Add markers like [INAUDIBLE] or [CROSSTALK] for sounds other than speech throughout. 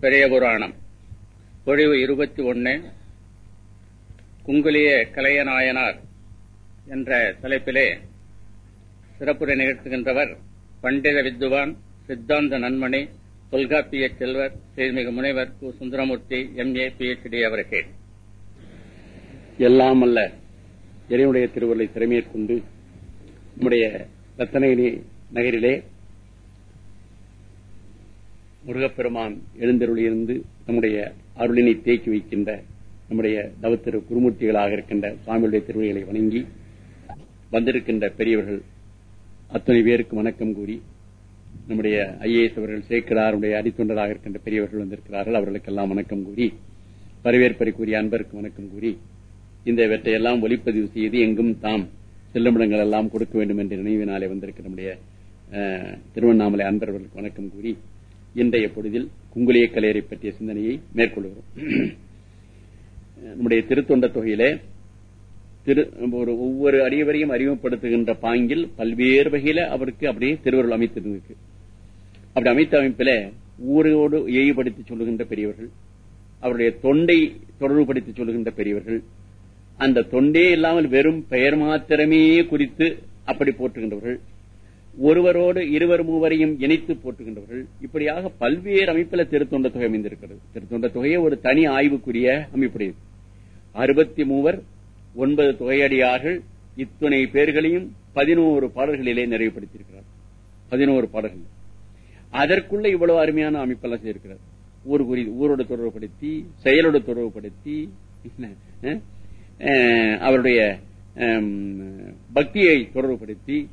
பெரிய புராணம். பொழிவு இருபத்தி ஒன்று குங்குலிய கலையநாயனார் என்ற தலைப்பிலே சிறப்புரை நிகழ்த்துகின்றவர் பண்டித வித்துவான் சித்தாந்த நன்மணி தொல்காப்பிய செல்வர் செய்மிகு முனைவர் கு. சுந்தரமூர்த்தி எம். ஏ. பிஎச்டி அவர்கள். எல்லாம் அல்ல இறைவனுடைய திருவருளை கொண்டு நம்முடைய ரத்தனகிரி நகரிலே முருகப்பெருமான் எழுந்தருளியிருந்து நம்முடைய அருளினை தேக்கி வைக்கின்ற நம்முடைய தவத்திரு குருமூர்த்திகளாக இருக்கின்ற சுவாமியுடைய திருவடிகளை வணங்கி வந்திருக்கின்ற பெரியவர்கள் அத்தனை பேருக்கு வணக்கம் கூறி நம்முடைய ஐஏஎஸ் அவர்கள் சேர்க்கிறாருடைய அடித்தொண்டராக இருக்கின்ற பெரியவர்கள் வந்திருக்கிறார்கள். அவர்களுக்கெல்லாம் வணக்கம் கூறி வரவேற்பறை கூறிய அன்பருக்கு வணக்கம் கூறி இந்த இவற்றையெல்லாம் ஒளிப்பதிவு செய்து எங்கும் தாம் செல்லுமிடங்கள் எல்லாம் கொடுக்க வேண்டும் என்ற நினைவினாலே வந்திருக்கிற நம்முடைய திருவண்ணாமலை அன்பர்களுக்கு வணக்கம் கூறி இன்றைய பொழுதில் குங்குலிய கலையரை பற்றிய சிந்தனையை மேற்கொள்கிறோம். நம்முடைய திருத்தொண்ட தொகையிலே திரு ஒரு ஒவ்வொரு அடியவரையும் அறிமுகப்படுத்துகின்ற பாங்கில் பல்வேறு வகையில அவருக்கு அப்படியே திருவருள் அமைத்திருக்கு அப்படி அமைத்த அமைப்பில ஊரோடு ஏய்படுத்தி சொல்லுகின்ற பெரியவர்கள் அவருடைய தொண்டை தொடர்புபடுத்தி சொல்லுகின்ற பெரியவர்கள் அந்த தொண்டே இல்லாமல் வெறும் பெயர் மாத்திரமே குறித்து அப்படி போற்றுகின்றவர்கள். ஒருவரோடு இருவர் மூவரையும் இணைத்து போட்டுகின்றவர்கள் இப்படியாக பல்வேறு அமைப்பில் திருத்தொண்ட தொகை அமைந்திருக்கிறது. திருத்தொண்ட தொகையை ஒரு தனி ஆய்வுக்குரிய அமைப்புடையது அறுபத்தி மூவர் ஒன்பது தொகையடியார்கள் இத்துணை பேர்களையும் பதினோரு பாடல்களிலே நிறைவுபடுத்தியிருக்கிறார். பதினோரு பாடல்கள். அதற்குள்ள இவ்வளவு அருமையான அமைப்பெல்லாம் செய்திருக்கிறார். ஊர் குறி ஊரோடு தொடர்புபடுத்தி செயலோடு தொடர்புபடுத்தி அவருடைய பக்தியை தொடர்புபடுத்தி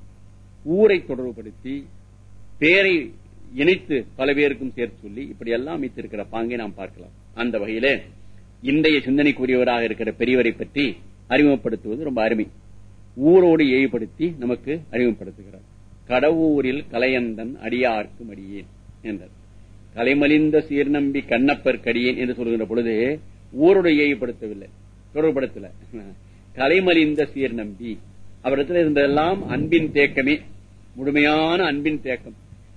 ஊரை தொடர்புபடுத்தி பேரை இணைத்து பல பேருக்கும் சேர்த்து சொல்லி இப்படி எல்லாம் அமைத்திருக்கிற பாங்கை நாம் பார்க்கலாம். அந்த வகையில இன்றைய சிந்தனைக்குரியவராக இருக்கிற பெரியவரை பற்றி அறிமுகப்படுத்துவது ரொம்ப அருமை. ஊரோடு ஏய்படுத்தி நமக்கு அறிமுகப்படுத்துகிறார். கடவுரில் கலையந்தன் அடியார்க்கும் அடியேன் என்றார். கலைமலிந்த சீர்நம்பி கண்ணப்பர் கடியேன் என்று சொல்கின்ற பொழுது ஊரோடு ஏய்படுத்தவில்லை தொடர்படுத்தல கலைமலிந்த சீர்நம்பி. அவரிடத்தில் இருந்ததெல்லாம் அன்பின் தேக்கமே. முழுமையான அன்பின் தேக்கம்.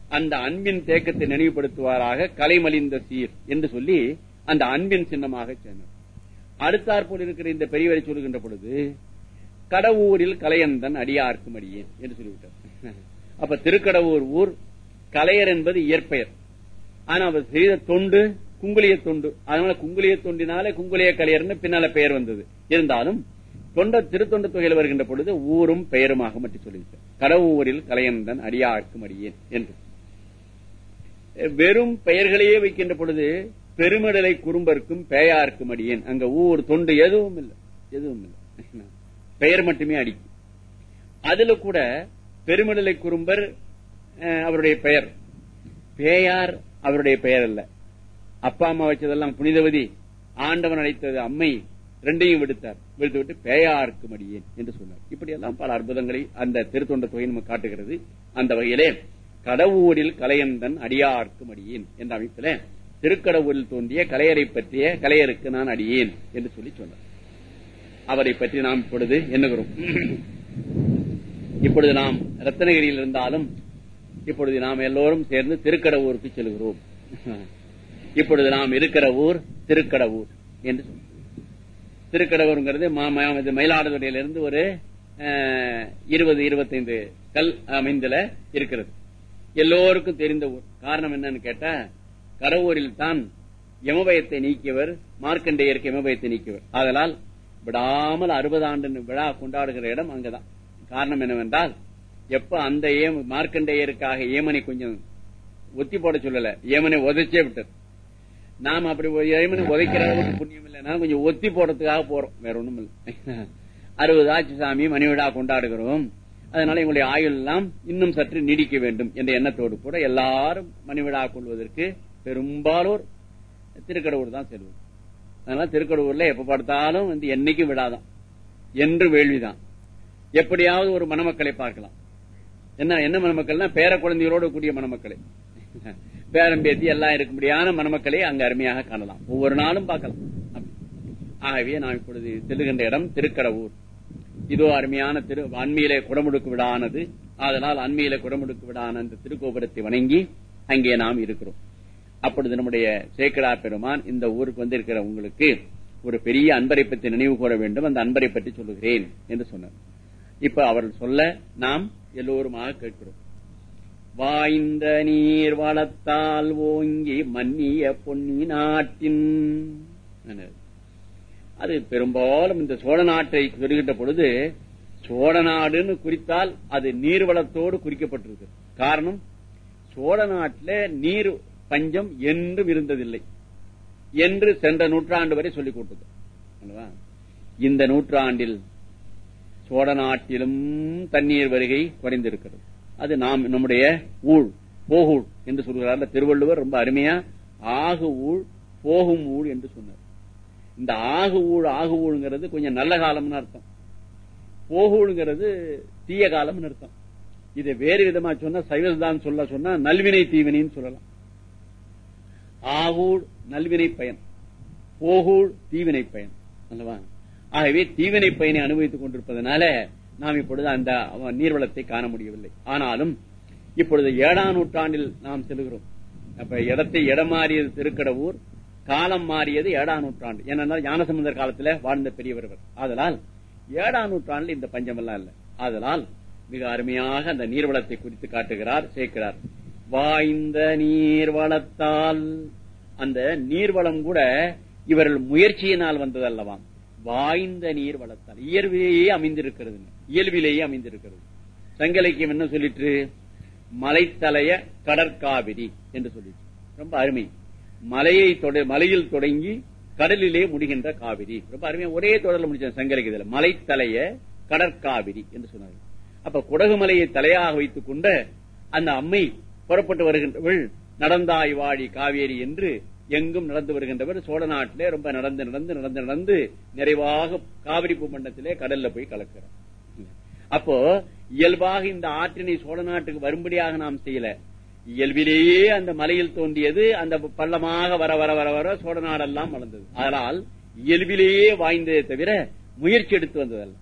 அந்த அன்பின் தேக்கத்தை நினைவுபடுத்துவாராக கலைமலிந்த சீர் என்று சொல்லி அந்த அன்பின் சின்னமாக சொன்னார் அடுத்தாற்போல் இருக்கிற இந்த பெரியவரை சொல்லுகின்ற பொழுது கடவுரில் கலையந்தன் அடியார்க்கும் அடியேன் என்று சொல்லிவிட்டார். [LAUGHS] அப்ப திருக்கடவுர் ஊர் கலையர் என்பது இயற்பெயர். ஆனா அவர் செய்த தொண்டு குங்குலிய தொண்டு. அதனால குங்குலிய தொண்டினாலே குங்குலிய கலையர்னு பின்னால பெயர் வந்தது. இருந்தாலும் தொண்ட திருத்தொண்ட தொகையில் வருகின்ற பொழுது ஊரும் பெயருமாக மட்டும் சொல்லிவிட்டார். கடவுரில் கலையந்தன் அடியார்க்கும் அடியேன் என்று. வெறும் பெயர்களையே வைக்கின்ற பொழுது பெருமிடலை குறும்பர்க்கும் பேயார்க்கும் அடியேன். அங்க ஊர் தொண்டு எதுவும் இல்லை. எதுவும் இல்லை. பெயர் மட்டுமே அடிக்கும். அதுல கூட பெருமிடலை குறும்பர் அவருடைய பெயர். பேயார் அவருடைய பெயர் அல்ல. அப்பா அம்மா வச்சதெல்லாம் புனிதவதி. ஆண்டவன் அழைத்தது அம்மை. ரெண்டையும் விடுத்தார். விடுத்து விட்டு பேயார்க்கும் அடியேன் என்று சொன்னார். இப்படி எல்லாம் பல அற்புதங்களை அந்த திருத்தொண்ட தொகை நமக்கு காட்டுகிறது. அந்த வகையிலே கடவுரில் கலையந்தன் அடியார்க்கும் அடியேன் என்ற அமைப்பில திருக்கடவுரில் தோன்றிய கலையரை பற்றிய கலையருக்கு நான் அடியேன் என்று சொல்லி சொன்னார். அவரை பற்றி நாம் இப்பொழுது எண்ணுகிறோம். இப்பொழுது நாம் ரத்தனகிரியில் இருந்தாலும் இப்பொழுது நாம் எல்லோரும் சேர்ந்து திருக்கடவுருக்கு செல்கிறோம். இப்பொழுது நாம் இருக்கிற ஊர் திருக்கடவுர் என்று சொல்றோம் திருக்கடவுருங்கிறது மயிலாடுதுறையிலிருந்து ஒரு இருபது இருபத்தைந்து கல் அமைந்துல இருக்கிறது. எல்லோருக்கும் தெரிந்த ஊர். காரணம் என்னன்னு கேட்டா கடவுரில் தான் யமபயத்தை நீக்கியவர் மார்க்கண்டேயருக்கு யமபயத்தை நீக்கியவர். அதனால் விடாமல் அறுபது ஆண்டு விழா கொண்டாடுகிற இடம் அங்கதான். காரணம் என்னவென்றால் எப்ப அந்த மார்க்கண்டேயருக்காக ஏமனை கொஞ்சம் ஒத்தி போட சொல்லல. ஏமனை உதைச்சே விட்டது. நாம் அப்படி உதைக்கிற அளவுக்கு புண்ணியம் இல்லைன்னா கொஞ்சம் ஒத்தி போடுறதுக்காக போறோம். வேற ஒண்ணும் இல்லை. [LAUGHS] அறுபது ஆட்சி சாமி மணி விழா கொண்டாடுகிறோம். அதனால எங்களுடைய ஆயுள் எல்லாம் இன்னும் சற்று நீடிக்க வேண்டும் என்ற எண்ணத்தோடு கூட எல்லாரும் மணிவிழா கொள்வதற்கு பெரும்பாலோர் திருக்கடவுர் தான் செல்வது அதனால திருக்கடவுர்ல எப்ப பார்த்தாலும் வந்து என்னைக்கும் விழாதான். என்று வேள்விதான். எப்படியாவது ஒரு மணமக்களை பார்க்கலாம். என்ன என்ன மணமக்கள்னா பேர குழந்தைகளோடு கூடிய மணமக்களை. [LAUGHS] பேரம்பேத்தி எல்லாம் இருக்கும்படியான மணமக்களை அங்க அருமையாக காணலாம். ஒவ்வொரு நாளும் பார்க்கலாம். ஆகவே நாம் இப்பொழுது செல்லுகின்ற இடம் திருக்கடவுர். இதோ அருமையான திரு அண்மையிலே குடமுடுக்கு விடானது. அதனால் அண்மையில குடமுடுக்கு விடான அந்த திருக்கோபுரத்தை வணங்கி அங்கே நாம் இருக்கிறோம். அப்பொழுது நம்முடைய சேக்கடா பெருமான் இந்த ஊருக்கு வந்திருக்கிற உங்களுக்கு ஒரு பெரிய அன்பரை பற்றி நினைவு கூற வேண்டும். அந்த அன்பரை பற்றி சொல்லுகிறேன் என்று சொன்னார். இப்ப அவர் சொல்ல நாம் எல்லோருமாக கேட்கிறோம். வாய்ந்த நீர் வளத்தால் ஓங்கி மன்னிய பொன்னி நாட்டின். அது பெரும்பாலும் இந்த சோழ நாட்டை சொல்கின்ற பொழுது சோழ நாடுன்னு குறித்தால் அது நீர்வளத்தோடு குறிக்கப்பட்டிருக்கு. காரணம் சோழ நாட்டில் நீர் பஞ்சம் என்றும் இருந்ததில்லை. என்று சென்ற நூற்றாண்டு வரை சொல்லிக் கொடுத்தது. இந்த நூற்றாண்டில் சோழ நாட்டிலும் தண்ணீர் வருகை குறைந்திருக்கிறது. அது நாம் நம்முடைய ஊழ் போகூழ் என்று சொல்கிறார். திருவள்ளுவர் ரொம்ப அருமையா ஆகு ஊழ் போகும் ஊழ் என்று சொன்னார். இந்த ஆகு ஊழ் ஆகு ஊழ்ங்கிறது கொஞ்சம் நல்ல காலம்னு அர்த்தம். போகூழ்ங்கிறது தீய காலம்னு அர்த்தம். இதை வேறு விதமா சொன்னா சைவதான் சொல்ல சொன்னா நல்வினை தீவினைன்னு சொல்லலாம். ஆகூழ் நல்வினை பயன். போகூழ் தீவினை பயன். அல்லவா? ஆகவே தீவினை பயனை அனுபவித்துக் கொண்டிருப்பதனால நாம் இப்பொழுது அந்த நீர்வளத்தை காண முடியவில்லை. ஆனாலும் இப்பொழுது ஏழாம் நூற்றாண்டில் நாம் செல்கிறோம். அப்ப இடத்தை இடம் மாறியது திருக்கடவுர் காலம் மாறியது ஏழாம் நூற்றாண்டு. ஏனென்றால் ஞானசமுந்தர் காலத்துல வாழ்ந்த பெரியவர் அதனால் ஏழாம் நூற்றாண்டில் இந்த பஞ்சமெல்லாம் இல்ல. ஆதலால் மிக அருமையாக அந்த நீர்வளத்தை குறித்து காட்டுகிறார் சேர்க்கிறார். வாய்ந்த நீர் வளத்தால் அந்த நீர்வளம் கூட இவர்கள் முயற்சியினால் வந்தது அல்லவாம் வாய்ந்த நீர் வளத்தால் இயல்பிலேயே அமைந்திருக்கிறது இயல்பிலேயே அமைந்திருக்கிறது. சங்க இலக்கியம் என்ன சொல்லிட்டு மலைத்தலைய கடற்காவிரி என்று சொல்லிட்டு ரொம்ப அருமை. மலையை மலையில் தொடங்கி கடலிலே முடிகின்ற காவிரி. ரொம்ப அருமையா ஒரே தொடர்ல முடிச்ச சங்க இலக்கியத்தில் மலைத்தலைய கடற்காவிரி என்று சொன்னார்கள் அப்ப குடகுமலையை தலையாக வைத்துக் கொண்ட அந்த அம்மை புறப்பட்டு வருகின்றவள் நடந்தாய் வாழி காவேரி என்று எங்கும் நடந்து வருகின்றவர். சோழ நாட்டிலே ரொம்ப நடந்து நடந்து நடந்து நடந்து நிறைவாக காவிரி பூமண்டத்திலே கடல்ல போய் கலக்கிறார். அப்போ இயல்பாக இந்த ஆற்றினை சோழ நாட்டுக்கு வரும்படியாக நாம் செய்யல. இயல்பிலேயே அந்த மலையில் தோன்றியது அந்த பள்ளமாக வர வர வர வர சோழ நாடெல்லாம் வளர்ந்தது. அதனால் இயல்பிலேயே வாய்ந்ததை தவிர முயற்சி எடுத்து வந்ததல்ல.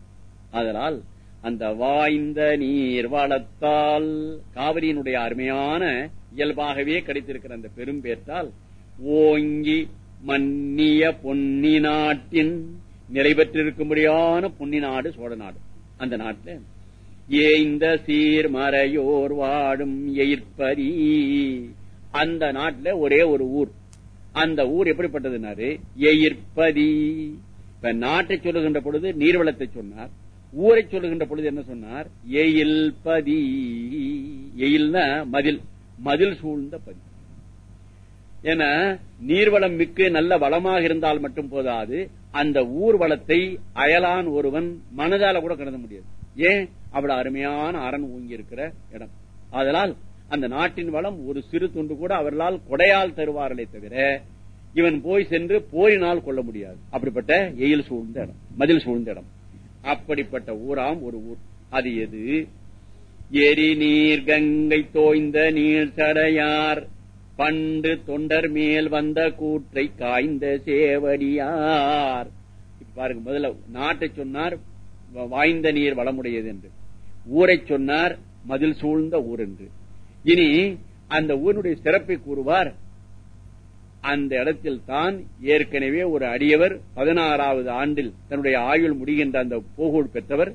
அதனால் அந்த வாய்ந்த நீர் வளத்தால் காவிரியினுடைய அருமையான இயல்பாகவே கிடைத்திருக்கிற அந்த பெரும் பேர்த்தால் ஓங்கி மன்னிய பொன்னி நாட்டின் நிறைவேற்றிருக்கும்படியான பொன்னி நாடு சோழ நாடு. அந்த நாட்டில். ஏய்ந்த சீர்மறையோர் வாடும் எயிர்ப்பரி அந்த நாட்டில் ஒரே ஒரு ஊர். அந்த ஊர் எப்படிப்பட்டதுனாரு? எயிர்ப்பதி இப்ப நாட்டை சொல்லுகின்ற பொழுது நீர்வளத்தை சொன்னார். ஊரை சொல்லுகின்ற பொழுது என்ன சொன்னார்? எயில் பதி எயில்னா மதில். மதில் சூழ்ந்த பதி. ஏன்னா நீர்வளம் மிக்க நல்ல வளமாக இருந்தால் மட்டும் போதாது அந்த ஊர் வளத்தை அயலான் ஒருவன் மனதால கூட கருத முடியாது. ஏன்? அவ்வளவு அருமையான அரண் ஊங்கி இருக்கிற இடம். அதனால் அந்த நாட்டின் வளம் ஒரு சிறு துண்டு கூட அவர்களால் கொடையால் தருவார்களே தவிர இவன் போய் சென்று போரினால் கொள்ள முடியாது. அப்படிப்பட்ட எயில் சூழ்ந்த இடம் மதில் சூழ்ந்த இடம். அப்படிப்பட்ட ஊராம் ஒரு ஊர். அது எது? எரி நீர் கங்கை தோய்ந்த நீர் சடையார் பண்டு தொண்டர் மேல் வந்த கூற்றை காய்ந்த சேவடியார். பாருங்க முதல்ல நாட்டை சொன்னார் வாய்ந்த நீர் வளமுடையது என்று. ஊரை சொன்னார் மதில் சூழ்ந்த ஊர் என்று. இனி அந்த ஊரினுடைய சிறப்பை கூறுவார் அந்த இடத்தில் தான் ஏற்கனவே ஒரு அடியவர் பதினாறாவது ஆண்டில் தன்னுடைய ஆயுள் முடிகின்ற அந்த போகூழ் பெற்றவர்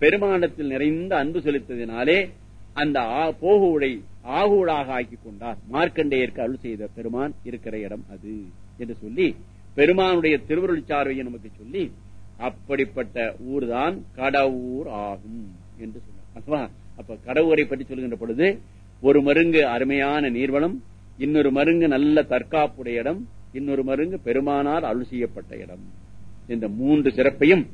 பெருமானத்தில் நிறைந்த அன்பு செலுத்ததினாலே அந்த போகூழை ஆகூழாக ஆக்கி கொண்டார். மார்க்கண்டேயருக்கு அருள் செய்த பெருமான் இருக்கிற இடம் அது என்று சொல்லி பெருமானுடைய திருவருள் சார்வையை நமக்கு சொல்லி அப்படிப்பட்ட ஊர் தான் கடவுர் ஆகும் என்று சொன்னார். அப்ப கடவுரை பற்றி சொல்கின்ற பொழுது ஒரு மருங்கு அருமையான நீர்வளம் இன்னொரு மருங்கு நல்ல தற்காப்புடைய இடம் இன்னொரு மருங்கு பெருமானால் அருள் செய்யப்பட்ட இடம். இந்த மூன்று சிறப்பையும்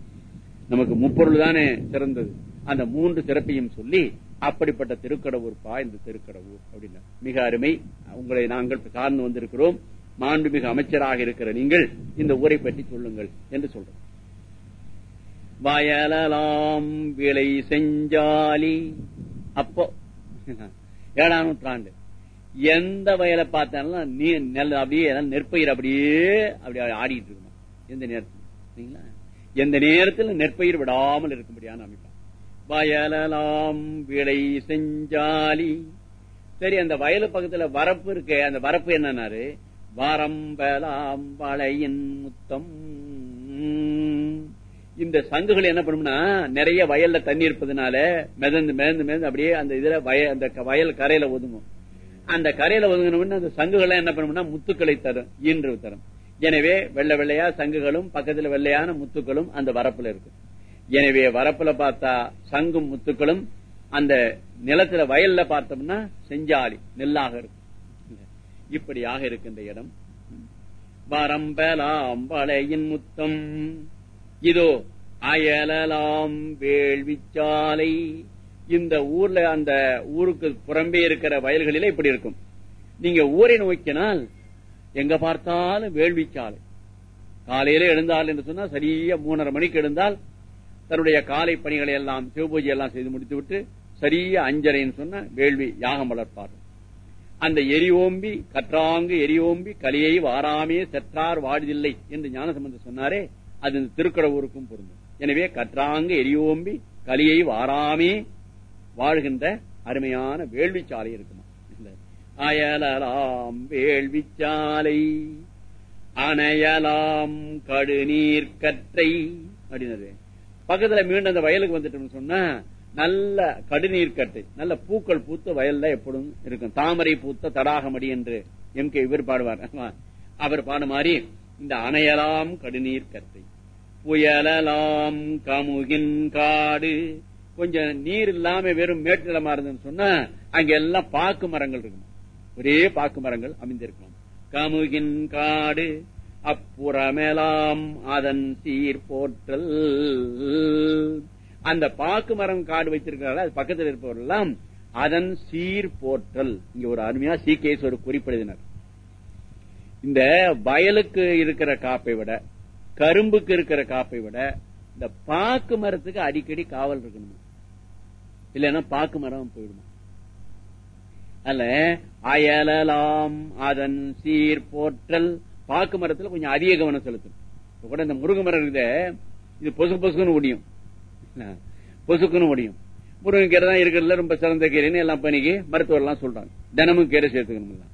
நமக்கு முப்பொருள் தானே சிறந்தது. அந்த மூன்று சிறப்பையும் சொல்லி அப்படிப்பட்ட திருக்கடவுர் பா இந்த திருக்கடவுர் அப்படின்னா. மிக அருமை. உங்களை நாங்கள் சார்ந்து வந்திருக்கிறோம். மாண்புமிகு அமைச்சராக இருக்கிற நீங்கள் இந்த ஊரை பற்றி சொல்லுங்கள் என்று சொல்றோம். வயலலாம் விலை செஞ்சாலி. அப்போ ஏழாம் நூற்றாண்டு. எந்த வயலை பார்த்தாலும் நீ நெல் அப்படியே நெற்பயிர் அப்படியே அப்படியே ஆடிட்டு இருக்கணும். எந்த நேரத்தில்? எந்த நேரத்தில் நெற்பயிர் விடாமல் இருக்கும்படியான அமைப்பு. வயலலாம் விளை செஞ்சாலி. சரி அந்த வயலு பக்கத்துல வரப்பு இருக்கு அந்த வரப்பு என்னன்னாரு? வரம்பலாம் வளையின் முத்தம். இந்த சங்குகள் என்ன பண்ணும்னா நிறைய வயல்ல தண்ணி இருப்பதுனால மிதந்து மிதந்து மிதந்து அப்படியே அந்த இதுல வய அந்த வயல் கரையில ஒதுங்கும். அந்த கரையில ஒதுங்கின அந்த சங்குகள் என்ன பண்ணும்னா முத்துக்களை தரும் ஈன்று தரும். எனவே வெள்ளை வெள்ளையா சங்குகளும் பக்கத்துல வெள்ளையான முத்துக்களும் அந்த வரப்புல இருக்கு. எனவே வரப்புல பார்த்தா சங்கும் முத்துக்களும் அந்த நிலத்துல வயல்ல பார்த்தோம்னா செஞ்சாலி நெல்லாக இருக்கும். இப்படியாக இருக்கின்ற இடம். வரம்பலாம் வளையின் முத்தம். இதோ அயலலாம் வேள்விச்சாலை. இந்த ஊர்ல அந்த ஊருக்கு புறம்பே இருக்கிற வயல்களில இப்படி இருக்கும். நீங்க ஊரை நோக்கினால் எங்க பார்த்தாலும் வேள்விச்சாலை. காலையில எழுந்தால் என்று சொன்னா சரியா மூணரை மணிக்கு எழுந்தால் தன்னுடைய காலை பணிகளை எல்லாம் சிவபூஜை எல்லாம் செய்து முடித்து விட்டு சரியா அஞ்சரைன்னு சொன்ன வேள்வி யாகம் வளர்ப்பார். அந்த எரி ஓம்பி கற்றாங்கு எரியோம்பி கலியை வாராமே செற்றார் வாடுதில்லை என்று ஞானசம்பந்தர் சொன்னாரே அது இந்த திருக்கடவுருக்கும் பொருந்தும். எனவே கற்றாங்கு எரியோம்பி கலியை வாராமே வாழ்கின்ற அருமையான வேள்வி சாலை இருக்குமா? அயலாம் அயலலாம் வேள்விச்சாலை அணையலாம் கடுநீர் கற்றை அப்படின்னது பக்கத்துல மீண்டும் அந்த வயலுக்கு வந்துட்டோம்னு சொன்னா நல்ல கடுநீர் கட்டு நல்ல பூக்கள் பூத்த வயல்ல எப்பொழுதும் இருக்கும். தாமரை பூத்த தடாகமடி என்று எம் கே இவர் பாடுவார். அவர் பாடு மாதிரி இந்த அணையலாம் கடுநீர் கட்டு. புயலலாம் கமுகின் காடு. கொஞ்சம் நீர் இல்லாம வெறும் மேட்டிலமா இருந்ததுன்னு சொன்னா அங்க எல்லாம் பாக்கு மரங்கள் இருக்கும். ஒரே பாக்கு மரங்கள் அமைந்திருக்கும். கமுகின் காடு அப்புறமெலாம் அதன் சீர் போற்றல். அந்த பாக்கு மரம் காடு வைத்திருக்கிறார்கள் அது பக்கத்தில் இருப்பவர்கள்லாம் அதன் சீர் போற்றல். இங்க ஒரு அருமையா சீகேஸ் ஒரு குறிப்பிடுதினர். இந்த வயலுக்கு இருக்கிற காப்பை விட கரும்புக்கு இருக்கிற காப்பை விட இந்த பாக்கு மரத்துக்கு அடிக்கடி காவல் இருக்கணும்? இல்லைன்னா பாக்கு மரம் போயிடுமா? அல்ல அயலலாம் அதன் சீர் போற்றல். பாக்கு மரத்துல கொஞ்சம் அதிக கவனம் செலுத்தணும் கூட இந்த முருங்கை மரம் இருக்க இது பொசு பொசுக்குன்னு முடியும் பொசுக்குன்னு முடியும் முருங்கைக்கீரை தான் இருக்கிறதுல ரொம்ப சிறந்த கீரைன்னு எல்லாம் பண்ணிக்கு மருத்துவர் எல்லாம் சொல்றாங்க. தினமும் கீரை சேர்த்துக்கணும்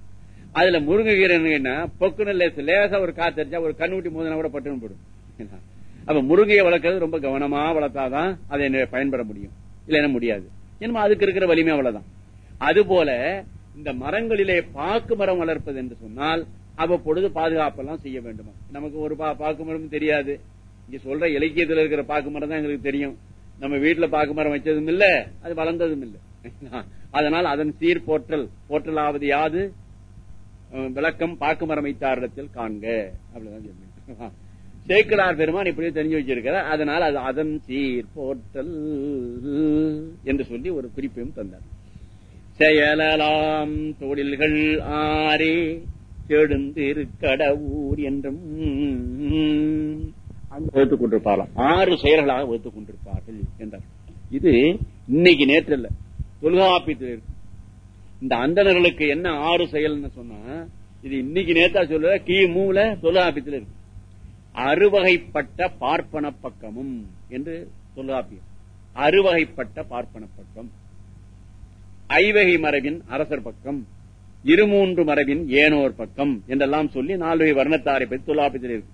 அதுல முருங்கைக்கீரை என்னன்னா பொக்குன்னு லேச லேசா ஒரு காத்தடிச்சா ஒரு கண்ணுட்டி மோதனா கூட பட்டுன்னு போடும். அப்ப முருங்கையை வளர்க்கறது ரொம்ப கவனமா வளர்த்தாதான் அதை பயன்பெற முடியும். இல்லைன்னா முடியாது. என்னமோ அதுக்கு இருக்கிற வலிமை அவ்வளவுதான். அதுபோல இந்த மரங்களிலே பாக்கு மரம் வளர்ப்பது என்று சொன்னால் அவ்வப்பொழுது பாதுகாப்பெல்லாம் செய்ய வேண்டுமா? நமக்கு ஒரு பா- பாக்கு மரம் தெரியாது. இங்க சொல்ற இலக்கியத்துல இருக்கிற பாக்கு மரம் தான் எங்களுக்கு தெரியும். நம்ம வீட்டுல பாக்கு மரம் வச்சதும் இல்ல அது வளர்ந்ததும் இல்ல. [LAUGHS] அதனால் அதன் சீர் போற்றல் போற்றலாவது யாது? விளக்கம் பாக்கு மரம் வைத்தாரிடத்தில் காண்க. அப்படிதான் சொன்னேன் [LAUGHS] சேக்கிலார் பெருமான் இப்படியே தெரிஞ்சு வச்சிருக்கிறார். அதனால் அது அதன் சீர் போற்றல் என்று சொல்லி ஒரு குறிப்பையும் தந்தார். செயலலாம் தொழில்கள் ஆரே செடுந்திருக்கடவுர் என்றும். வகுத்துக் கொண்டிருப்பாராம் ஆறு செயல்களாக வகுத்துக் கொண்டிருப்பார்கள் என்றார். இது இன்னைக்கு நேற்று இல்ல தொல்காப்பியத்தில் இருக்கு இந்த அந்தனர்களுக்கு என்ன ஆறு செயல்னு சொன்னா இது இன்னைக்கு நேத்தா சொல்ல கி மூல தொல்காப்பியத்தில் இருக்கு அறுவகைப்பட்ட பார்ப்பன பக்கமும் என்று தொல்காப்பியம். அறுவகைப்பட்ட பார்ப்பன பக்கம். ஐவகை மரபின் அரசர் பக்கம். இருமூன்று மரபின் ஏனோர் பக்கம் என்றெல்லாம் சொல்லி நாலு வர்ணத்தாரை பற்றி தொல்லாபத்தில் இருக்கு.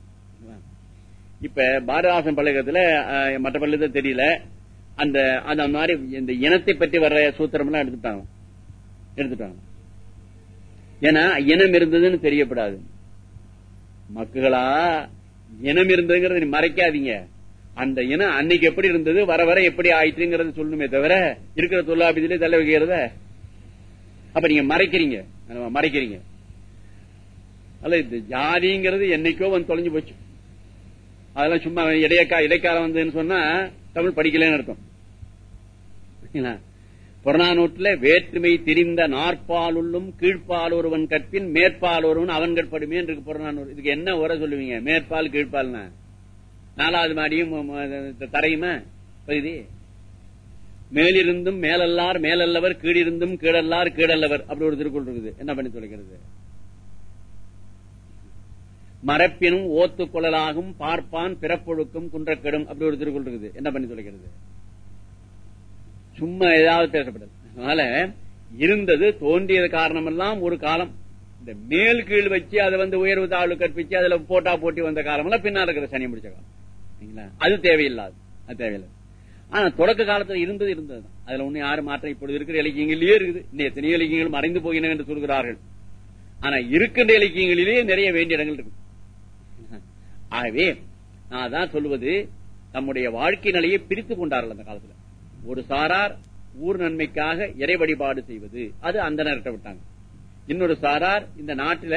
இப்ப பாரதாசன் பழகத்துல அஹ், மற்ற பள்ளிதான் தெரியல. அந்த அந்த மாதிரி இந்த இனத்தை பற்றி வர்ற சூத்திரம் எல்லாம் எடுத்துட்டாங்க. எடுத்துட்டாங்க. ஏன்னா இனம் இருந்ததுன்னு தெரியப்படாது. மக்குகளா இனம் இருந்ததுங்கிறத நீ மறைக்காதீங்க. அந்த இனம் அன்னைக்கு எப்படி இருந்தது வர வர எப்படி ஆயிட்டுங்கிறத சொல்லணுமே தவிர இருக்கிற தொல்லாபிதிலே தலை வைக்கிறத. அப்ப நீங்க மறைக்கிறீங்க. மறைக்கிறீங்க. அல்ல இந்த ஜாதிங்கிறது என்னைக்கோ வந்து தொலைஞ்சு போச்சு. அதெல்லாம் சும்மா இடையக்கா இடைக்காலம் வந்ததுன்னு சொன்னா தமிழ் படிக்கலன்னு அர்த்தம். புறநானூற்றுல வேற்றுமை திரிந்த நாற்பாலுள்ளும் கீழ்ப்பால் ஒருவன் கற்பின் மேற்பால் ஒருவன் அவன் கற்படுமே இருக்கு புறநானூறு. இதுக்கு என்ன உரை சொல்லுவீங்க? மேற்பால் கீழ்ப்பால்னா? நாலாவது மாடியும் தரையுமா? பகுதி? மேலிருந்தும் மேலல்லார் மேலல்லவர் கீழிருந்தும் கீழல்லார் கீழல்லவர் அப்படி ஒரு திருக்குள் இருக்குது. என்ன பண்ணி சொல்கிறது? மரப்பினும் ஓத்து குழலாகும் பார்ப்பான் பிறப்பொழுக்கும் குன்றக்கெடும் அப்படி ஒரு திருக்குள் இருக்குது. என்ன பண்ணி சொல்கிறது? சும்மா ஏதாவது பேசப்படாது அதனால இருந்தது தோன்றியது காரணமெல்லாம் ஒரு காலம் இந்த மேல் கீழ் வச்சு அதை வந்து உயர்வு தாழ்வு கற்பிச்சு அதுல போட்டா போட்டி வந்த காலம் எல்லாம் பின்னா இருக்கிற சனி முடிச்ச காலம். அது தேவையில்லாது. அது தேவையில்லை. ஆனா தொடக்க காலத்துல இருந்தது இருந்தது. அதுல ஒண்ணு யாரும் மாற்றம் இப்பொழுது இருக்கிற இலக்கியங்களிலேயே இருக்குது. இன்னும் எத்தனையோ இலக்கியங்கள் மறைந்து போகின்றன என்று சொல்கிறார்கள். ஆனா இருக்கின்ற இலக்கியங்களிலேயே நிறைய வேண்டிய இடங்கள் இருக்கு. ஆகவே நான் தான் சொல்லுவது நம்முடைய வாழ்க்கை நிலையை பிரித்து கொண்டார்கள் அந்த காலத்துல. ஒரு சாரார் ஊர் நன்மைக்காக இறை வழிபாடு செய்வது. அது அந்த நேரத்தை விட்டாங்க. இன்னொரு சாரார் இந்த நாட்டில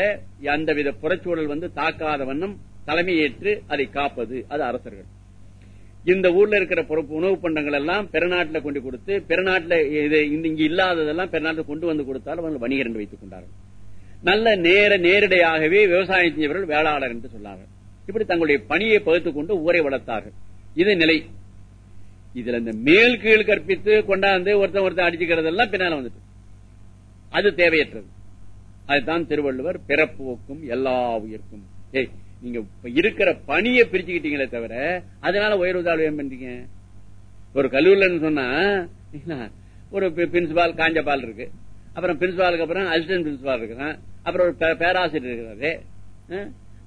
அந்தவித புறச்சூழல் வந்து தாக்காத வண்ணம் தலைமையேற்று அதை காப்பது. அது அரசர்கள். இந்த ஊர்ல இருக்கிற பொறுப்பு உணவு பண்டங்கள் எல்லாம் பெருநாட்டுல கொண்டு கொடுத்து பெருநாட்டுல இது இங்க இல்லாததெல்லாம் பெருநாட்டுல கொண்டு வந்து கொடுத்தால் அவர்கள் வணிகர் என்று வைத்துக் கொண்டார்கள். நல்ல நேர நேரடியாகவே விவசாயம் செய்தவர்கள் வேளாளர் என்று சொன்னார்கள். இப்படி தங்களுடைய பணியை பகுத்துக் கொண்டு ஊரை வளர்த்தார்கள். இது நிலை. இதுல இந்த மேல் கீழ் கற்பித்து கொண்டாந்து ஒருத்தன் ஒருத்தன் அடிச்சுக்கிறது எல்லாம் பின்னால வந்துட்டு. அது தேவையற்றது. அதுதான் திருவள்ளுவர் பிறப்புக்கும் எல்லா உயிர்க்கும். ஏய் நீங்க இருக்கிற பணியை பிரிச்சுக்கிட்டீங்களே தவிர அதனால உயர்வு தாழ்வு ஏன் பண்றீங்க? ஒரு கல்லூரிலன்னு சொன்னா ஒரு பிரின்சிபால் காஞ்சபால் இருக்கு. அப்புறம் பிரின்சிபாலுக்கு அப்புறம் அசிஸ்டன்ட் பிரின்சிபால் இருக்கிறான். அப்புறம் ஒரு பே- பேராசிரியர் இருக்கிறாரு.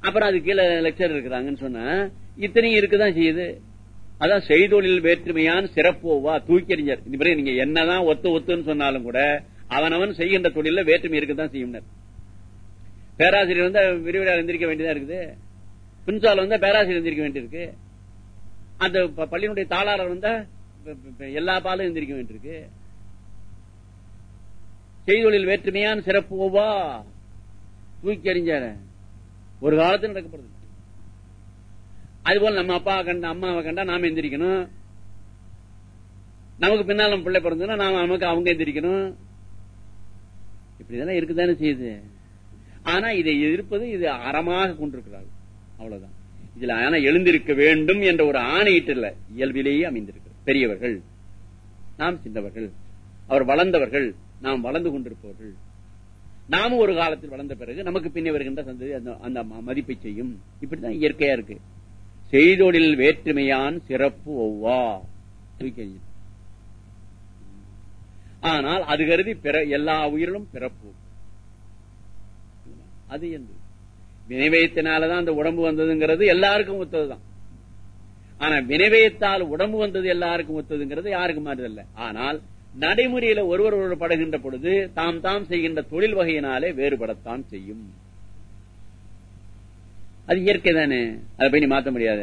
அப்புறம் அது கீழே லெக்சர் இருக்கிறாங்கன்னு சொன்னா இத்தனையும் இருக்குதான் செய்யுது. அதான் செய்தொழில் வேற்றுமையான் சிறப்போவா தூக்கி எறிஞர் இந்த மாதிரி நீங்க என்னதான் ஒத்து ஒத்துன்னு சொன்னாலும் கூட அவனவன் செய்கின்ற தொழில வேற்றுமை இருக்குதான் செய்யும் பேராசிரியர் வந்து விரிவுரையாளர் எந்திரிக்க வேண்டியதா இருக்குது? பிரின்சால் வந்தா பேராசிரியர் எந்திரிக்க வேண்டியிருக்கு. அந்த பள்ளியினுடைய தாளாளர் வந்தா எல்லா பாலும் எந்திரிக்க வேண்டியிருக்கு. செய்தொழில் வேற்றுமையான் சிறப்போவா தூக்கி எறிஞ்சார. ஒரு காலத்தில் நடக்கப்படுது. அதுபோல நம்ம அப்பா கண்ட அம்மாவை கண்டா நாம எந்திரிக்கணும். நமக்கு பின்னால் நம்ம பிள்ளை பிறந்ததுன்னா நாம நமக்கு அவங்க எந்திரிக்கணும். இப்படிதானே இருக்குதானே செய்யுது. ஆனா இதை இருப்பது இது அறமாக கொண்டிருக்கிறார்கள். அவ்வளவுதான். இதுல ஆனா எழுந்திருக்க வேண்டும் என்ற ஒரு ஆணையிட்டுல இயல்பிலேயே அமைந்திருக்கு பெரியவர்கள் நாம் சின்னவர்கள் அவர் வளர்ந்தவர்கள் நாம் வளர்ந்து கொண்டிருப்பவர்கள். நாமும் ஒரு காலத்தில் வளர்ந்த பிறகு நமக்கு பின்னே வருகின்ற சந்ததி அந்த- அந்த மதிப்பை செய்யும். இப்படிதான் இயற்கையா இருக்கு. செய்தொழில் வேற்றுமையான் சிறப்பு ஒவ்வா. ஆனால் அது கருதி பிற எல்லா உயிரிலும் பிறப்பு. அது என்று வினைவயத்தினாலதான் அந்த உடம்பு வந்ததுங்கிறது எல்லாருக்கும் ஒத்ததுதான். ஆனா வினைவயத்தால் உடம்பு வந்தது எல்லாருக்கும் ஒத்ததுங்கிறது யாருக்கும் மாறுதல்ல. ஆனால் நடைமுறையில ஒருவர் ஒருவர் படுகின்ற பொழுது தாம் தாம் செய்கின்ற தொழில் வகையினாலே வேறுபடத்தான் செய்யும். அது இயற்கை தானே. அதை போய் நீ மாத்த முடியாத.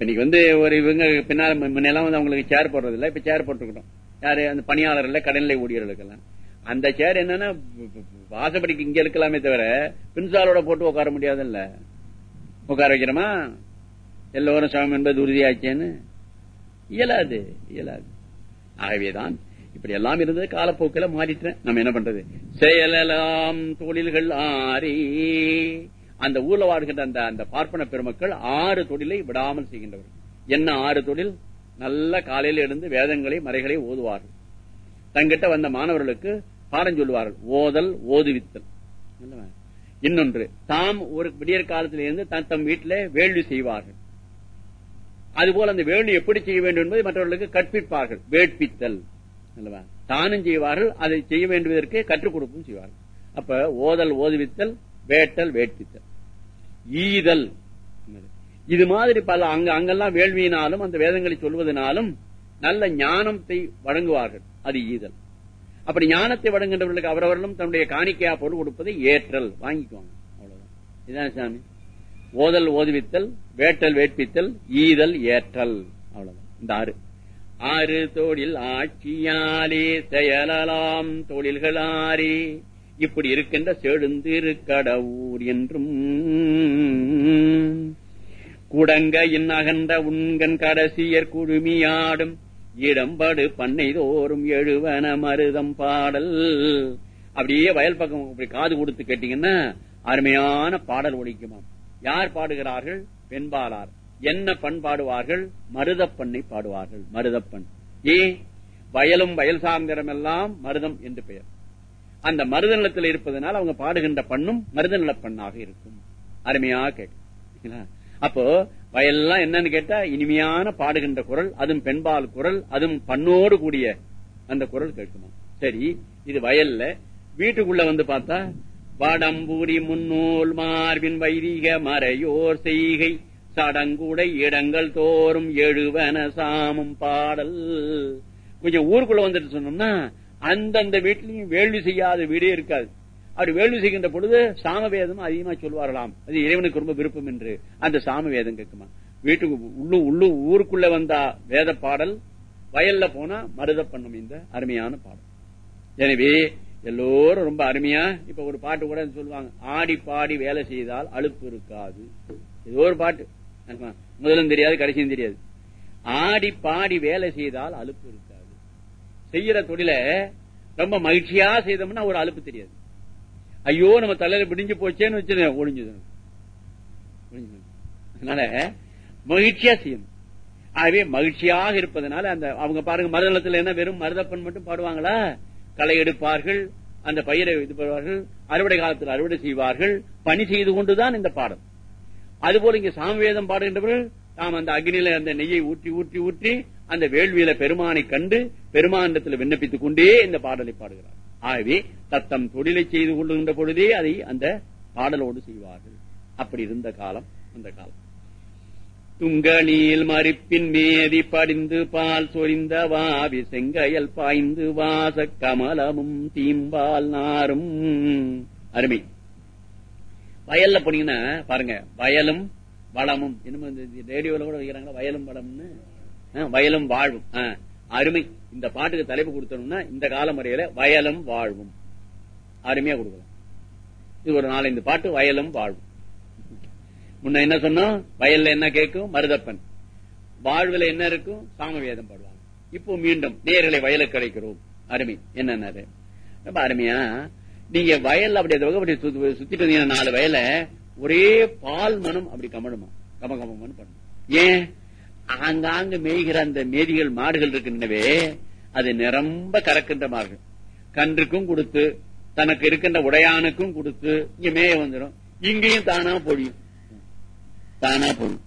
இன்னைக்கு வந்து ஒரு இவங்க பின்னால் முன்னெல்லாம் வந்து அவங்களுக்கு சேர் போடுறது இல்லை இப்ப சேர் போட்டுக்கிட்டோம். யாரு? அந்த பணியாளர்கள் கடனிலை ஊழியர்களுக்கெல்லாம். அந்த சேர் என்னன்னா வாசப்படிக்கு இங்க இருக்கலாமே தவிர பின்சாலோட போட்டு உட்கார முடியாதுல்ல. உட்கார வைக்கிறோமா எல்லோரும் சமம் என்பது உறுதியாச்சேன்னு? இயலாது இயலாது. ஆகவேதான் இப்படி எல்லாம் இருந்தது காலப்போக்கில் மாறிட்டேன். நம்ம என்ன பண்றது? செயலெல்லாம் தொழில்கள் ஆறி அந்த ஊர்ல வாடுகின்ற அந்த அந்த பார்ப்பன பெருமக்கள் ஆறு தொழிலை விடாமல் செய்கின்றவர்கள். என்ன ஆறு தொழில்? நல்ல காலையில் எழுந்து வேதங்களை மறைகளை ஓதுவார்கள். தங்கிட்ட வந்த மாணவர்களுக்கு பாடம் சொல்லுவார்கள். ஓதல் ஓதுவித்தல். இன்னொன்று தாம் ஒரு விடியற் காலத்திலிருந்து தன் தம் வீட்டிலே வேள்வி செய்வார்கள். அதுபோல அந்த வேள்வி எப்படி செய்ய வேண்டும் என்பதை மற்றவர்களுக்கு கற்பிப்பார்கள். வேட்பித்தல். அல்லவா தானும் செய்வார்கள் அதை செய்ய வேண்டுவதற்கு கற்றுக் கொடுப்பும் செய்வார்கள். அப்ப ஓதல் ஓதுவித்தல் வேட்டல் வேட்பித்தல். ஈதல். இது மாதிரி பல அங்க அங்கெல்லாம் வேள்வியினாலும் அந்த வேதங்களை சொல்வதனாலும் நல்ல ஞானத்தை வழங்குவார்கள். அது ஈதல். அப்படி ஞானத்தை வழங்குகின்றவர்களுக்கு அவரவர்களும் தன்னுடைய காணிக்கையா பொருள் கொடுப்பதை ஏற்றல். வாங்கிக்குவாங்க அவ்வளவுதான். இதுதான் சாமி. ஓதல் ஓதுவித்தல் வேட்டல் வேட்பித்தல் ஈதல் ஏற்றல். அவ்வளவுதான். இந்த ஆறு. ஆறு தொழில் ஆட்சியாலே செயலலாம் தொழில்கள் ஆறே. இப்படி இருக்கின்ற செழுந்திரு கடவுர் என்றும். குடங்க இன்னகன்ற உண்கண் கடைசியர் குழுமியாடும் இடம்படு பண்ணை தோறும் எழுவன மருதம் பாடல். அப்படியே வயல் பக்கம் அப்படி காது கொடுத்து கேட்டீங்கன்னா அருமையான பாடல் ஒழிக்குமாம் யார் பாடுகிறார்கள்? பெண்பாளார் என்ன பண் பாடுவார்கள்? மருதப்பண்ணை பாடுவார்கள். மருதப்பண் ஏ வயலும் வயல் சாந்திரம் எல்லாம் மருதம் என்று பெயர். அந்த மருத நிலத்தில் இருப்பதனால் அவங்க பாடுகின்ற பண்ணும் மருத நிலப் பண்ணாக இருக்கும். அருமையா கேட்க அப்போ வயல்லாம் என்னன்னு கேட்டா இனிமையான பாடுகின்ற குரல் அதுவும் பெண்பால் குரல் அதுவும் பண்ணோடு கூடிய அந்த குரல் கேட்குமா? சரி இது வயல்ல. வீட்டுக்குள்ள வந்து பார்த்தா வடம்பூரி முன்னூல் மார்பின் வைதிக மறையோர் செய்கை சடங்குடை இடங்கள் தோறும் எழுவன சாமும் பாடல். கொஞ்சம் ஊருக்குள்ள வந்துட்டு சொன்னோம்னா அந்தந்த வீட்லயும் வேள்வி செய்யாத வீடே இருக்காது. அப்படி வேள்வி செய்கின்ற பொழுது சாமவேதம் அதிகமா சொல்வார்களாம். அது இறைவனுக்கு ரொம்ப விருப்பம் என்று. அந்த சாமவேதம் கேட்குமா? வீட்டுக்கு உள்ளு உள்ளு ஊருக்குள்ள வந்தா வேத பாடல் வயல்ல போனா மருத பண்ணும் இந்த அருமையான பாடல். எனவே எல்லோரும் ரொம்ப அருமையா இப்ப ஒரு பாட்டு கூட சொல்லுவாங்க ஆடி பாடி வேலை செய்தால் அலுப்பு இருக்காது. ஏதோ ஒரு பாட்டு. முதலும் தெரியாது கடைசியும் தெரியாது. ஆடி பாடி வேலை செய்தால் அலுப்பு இருக்காது. செய்யற தொழில ரொம்ப மகிழ்ச்சியா செய்தோம்னா ஒரு அலுப்பு தெரியாது. ஐயோ நம்ம தலையில பிடிஞ்சு போச்சேன்னு வச்சு ஒளிஞ்சது. அதனால மகிழ்ச்சியா செய்யணும். ஆகவே மகிழ்ச்சியாக இருப்பதனால அந்த அவங்க பாருங்க மருதளத்துல என்ன வெறும் மருதப்பன் மட்டும் பாடுவாங்களா? களை எடுப்பார்கள் அந்த பயிரை இது பண்ணுவார்கள் அறுவடை காலத்தில் அறுவடை செய்வார்கள் பணி செய்து கொண்டுதான் இந்த பாடம் அதுபோல இங்க சாமவேதம் பாடுகின்றவர்கள் தாம் அந்த அக்னியில அந்த நெய்யை ஊற்றி ஊற்றி ஊற்றி அந்த வேள்வியில பெருமானை கண்டு பெருமாண்டத்தில் விண்ணப்பித்துக் கொண்டே இந்த பாடலை பாடுகிறார் ஆகவே தத்தம் தொழிலை செய்து கொள்ளுகின்ற பொழுதே அதை அந்த பாடலோடு செய்வார்கள். அப்படி இருந்த காலம் அந்த காலம். துங்கணியில் மறுப்பின் மேதி படிந்து பால் சொரிந்த வாவி செங்கையல் பாய்ந்து வாச கமலமும் தீம்பால் நாரும். அருமை. வயல்ல போனீங்கன்னா பாருங்க வயலும் வளமும். இன்னும் ரேடியோல கூட வைக்கிறாங்களா வயலும் வளம்னு. வயலும் வாழ்வும். அருமை. இந்த பாட்டுக்கு தலைப்பு கொடுத்தோம்னா இந்த கால முறையில வயலும் வாழ்வும். அருமையா கொடுக்கலாம். இது ஒரு நாலஞ்சு பாட்டு வயலும் வாழ்வும். முன்ன என்ன சொன்னோம்? வயல்ல என்ன கேட்கும்? மருதப்பன். வாழ்வுல என்ன இருக்கும்? சாமவேதம் பாடுவாங்க. இப்போ மீண்டும் நேர்களை வயலுக்கு கிடைக்கிறோம் அருமை. என்னன்னாரு? ரொம்ப அருமையா. நீங்க வயல் அப்படி அந்த அப்படி சுத்திட்டு வந்தீங்கன்னா நாலு வயல ஒரே பால் மனம் அப்படி கமழுமா. கம கமன்னு பண்ணும் ஏன்? ஆங்காங்க மேய்கிற அந்த மேதிகள் மாடுகள் இருக்கின்றனவே அது நிரம்ப கறக்கின்ற மாடுகள். கன்றுக்கும் கொடுத்து தனக்கு இருக்கின்ற உடையானுக்கும் கொடுத்து இங்க மேய வந்துடும் இங்கேயும் தானா பொழியும். தானா பொழியும்.